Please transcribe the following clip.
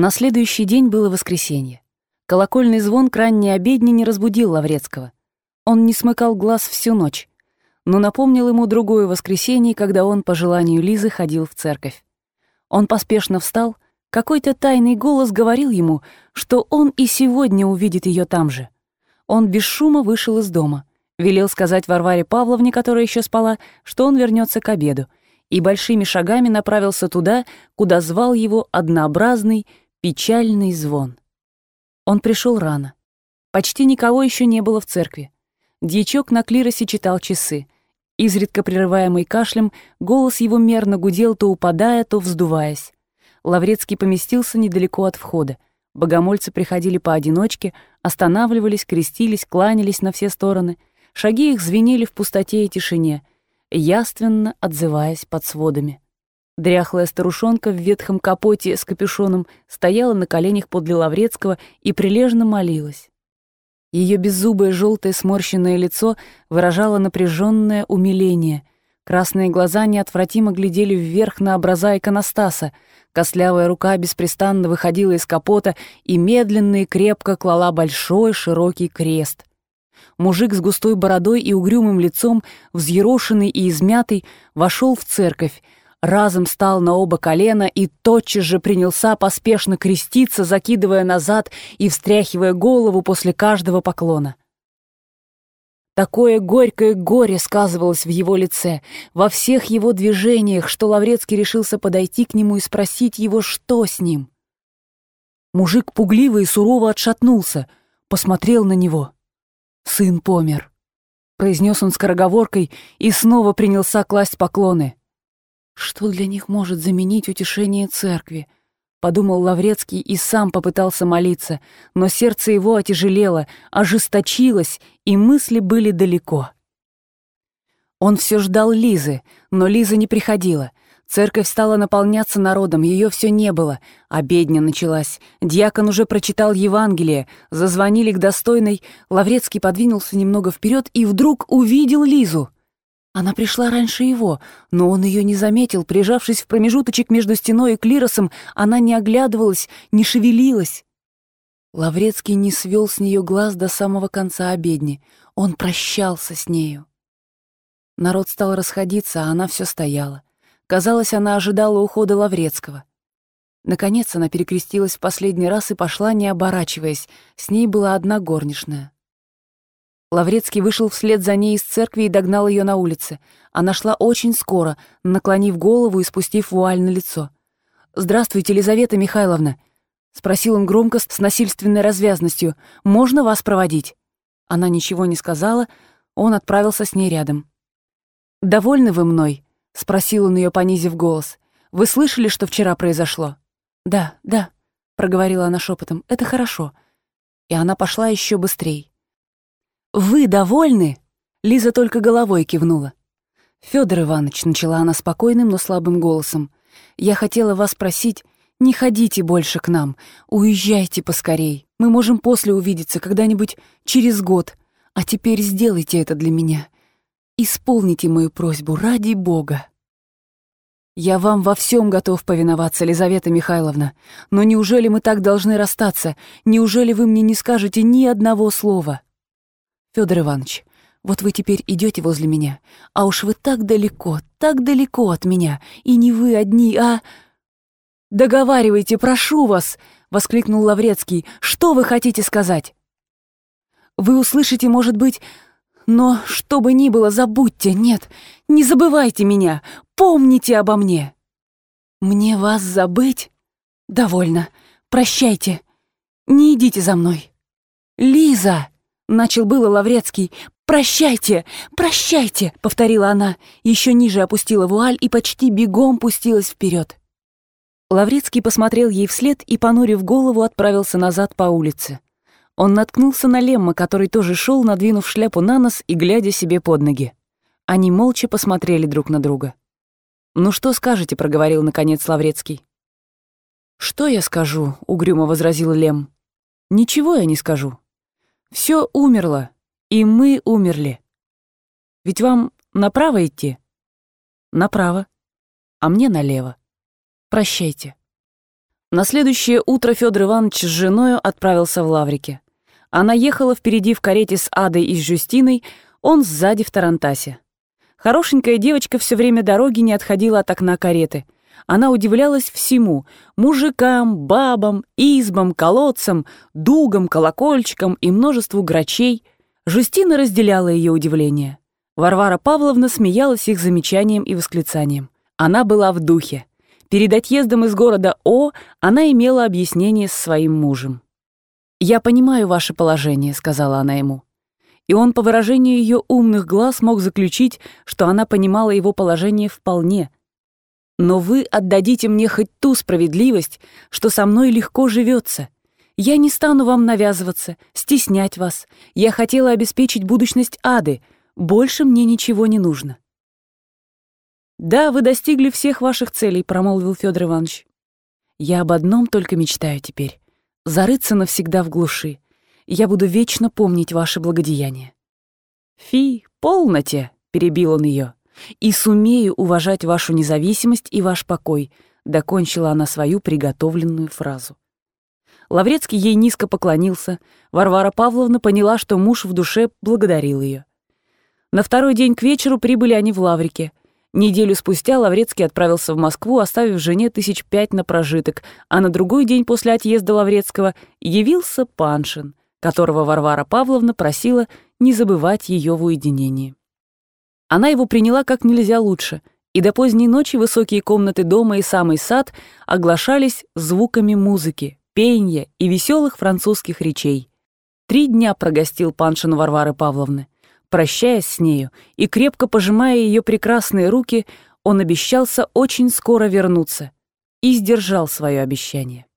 На следующий день было воскресенье. Колокольный звон к ранней обедне не разбудил Лаврецкого. Он не смыкал глаз всю ночь, но напомнил ему другое воскресенье, когда он, по желанию Лизы, ходил в церковь. Он поспешно встал, какой-то тайный голос говорил ему, что он и сегодня увидит ее там же. Он без шума вышел из дома, велел сказать Варваре Павловне, которая еще спала, что он вернется к обеду, и большими шагами направился туда, куда звал его однообразный, печальный звон. Он пришел рано. Почти никого еще не было в церкви. Дьячок на клиросе читал часы. Изредка прерываемый кашлем, голос его мерно гудел, то упадая, то вздуваясь. Лаврецкий поместился недалеко от входа. Богомольцы приходили поодиночке, останавливались, крестились, кланялись на все стороны. Шаги их звенели в пустоте и тишине, яственно отзываясь под сводами. Дряхлая старушонка в ветхом капоте с капюшоном стояла на коленях подле Лаврецкого и прилежно молилась. Ее беззубое желтое сморщенное лицо выражало напряженное умиление. Красные глаза неотвратимо глядели вверх на образа иконостаса. Костлявая рука беспрестанно выходила из капота и медленно и крепко клала большой широкий крест. Мужик с густой бородой и угрюмым лицом, взъерошенный и измятый, вошел в церковь, разом стал на оба колена и тотчас же принялся поспешно креститься, закидывая назад и встряхивая голову после каждого поклона. Такое горькое горе сказывалось в его лице, во всех его движениях, что Лаврецкий решился подойти к нему и спросить его, что с ним. Мужик пугливо и сурово отшатнулся, посмотрел на него. «Сын помер», — произнес он скороговоркой и снова принялся класть поклоны. Что для них может заменить утешение церкви? Подумал Лаврецкий и сам попытался молиться, но сердце его отяжелело, ожесточилось, и мысли были далеко. Он все ждал Лизы, но Лиза не приходила. Церковь стала наполняться народом, ее все не было. Обедня началась. Дьякон уже прочитал Евангелие, зазвонили к достойной. Лаврецкий подвинулся немного вперед и вдруг увидел Лизу. Она пришла раньше его, но он ее не заметил. Прижавшись в промежуточек между стеной и клиросом, она не оглядывалась, не шевелилась. Лаврецкий не свел с нее глаз до самого конца обедни. Он прощался с нею. Народ стал расходиться, а она все стояла. Казалось, она ожидала ухода Лаврецкого. Наконец она перекрестилась в последний раз и пошла, не оборачиваясь. С ней была одна горничная. Лаврецкий вышел вслед за ней из церкви и догнал ее на улице. Она шла очень скоро, наклонив голову и спустив вуаль на лицо. «Здравствуйте, Елизавета Михайловна!» — спросил он громко с насильственной развязностью. «Можно вас проводить?» Она ничего не сказала, он отправился с ней рядом. «Довольны вы мной?» — спросил он ее, понизив голос. «Вы слышали, что вчера произошло?» «Да, да», — проговорила она шепотом. «Это хорошо». И она пошла еще быстрее. «Вы довольны?» Лиза только головой кивнула. Федор Иванович, начала она спокойным, но слабым голосом, «я хотела вас спросить, не ходите больше к нам, уезжайте поскорей. Мы можем после увидеться, когда-нибудь через год. А теперь сделайте это для меня. Исполните мою просьбу ради Бога». «Я вам во всем готов повиноваться, Лизавета Михайловна. Но неужели мы так должны расстаться? Неужели вы мне не скажете ни одного слова?» Федор Иванович, вот вы теперь идете возле меня, а уж вы так далеко, так далеко от меня, и не вы одни, а...» «Договаривайте, прошу вас!» — воскликнул Лаврецкий. «Что вы хотите сказать?» «Вы услышите, может быть, но что бы ни было, забудьте, нет, не забывайте меня, помните обо мне!» «Мне вас забыть? Довольно, прощайте, не идите за мной!» «Лиза!» Начал было Лаврецкий. «Прощайте! Прощайте!» — повторила она. Еще ниже опустила вуаль и почти бегом пустилась вперед. Лаврецкий посмотрел ей вслед и, понурив голову, отправился назад по улице. Он наткнулся на Лемма, который тоже шел, надвинув шляпу на нос и глядя себе под ноги. Они молча посмотрели друг на друга. «Ну что скажете?» — проговорил наконец Лаврецкий. «Что я скажу?» — угрюмо возразил Лем. «Ничего я не скажу. Все умерло, и мы умерли. Ведь вам направо идти? Направо. А мне налево. Прощайте. На следующее утро Федор Иванович с женою отправился в Лаврике. Она ехала впереди в карете с Адой и с Жюстиной, он сзади в Тарантасе. Хорошенькая девочка все время дороги не отходила от окна кареты. Она удивлялась всему — мужикам, бабам, избам, колодцам, дугам, колокольчикам и множеству грачей. Жустина разделяла ее удивление. Варвара Павловна смеялась их замечанием и восклицанием. Она была в духе. Перед отъездом из города О она имела объяснение с своим мужем. «Я понимаю ваше положение», — сказала она ему. И он по выражению ее умных глаз мог заключить, что она понимала его положение вполне. «Но вы отдадите мне хоть ту справедливость, что со мной легко живется. Я не стану вам навязываться, стеснять вас. Я хотела обеспечить будущность Ады. Больше мне ничего не нужно». «Да, вы достигли всех ваших целей», — промолвил Федор Иванович. «Я об одном только мечтаю теперь — зарыться навсегда в глуши. Я буду вечно помнить ваше благодеяние». «Фи, полноте», — перебил он ее. «И сумею уважать вашу независимость и ваш покой», — докончила она свою приготовленную фразу. Лаврецкий ей низко поклонился. Варвара Павловна поняла, что муж в душе благодарил ее. На второй день к вечеру прибыли они в Лаврике. Неделю спустя Лаврецкий отправился в Москву, оставив жене тысяч пять на прожиток, а на другой день после отъезда Лаврецкого явился Паншин, которого Варвара Павловна просила не забывать ее в уединении. Она его приняла как нельзя лучше, и до поздней ночи высокие комнаты дома и самый сад оглашались звуками музыки, пения и веселых французских речей. Три дня прогостил Паншин Варвары Павловны. Прощаясь с нею и крепко пожимая ее прекрасные руки, он обещался очень скоро вернуться и сдержал свое обещание.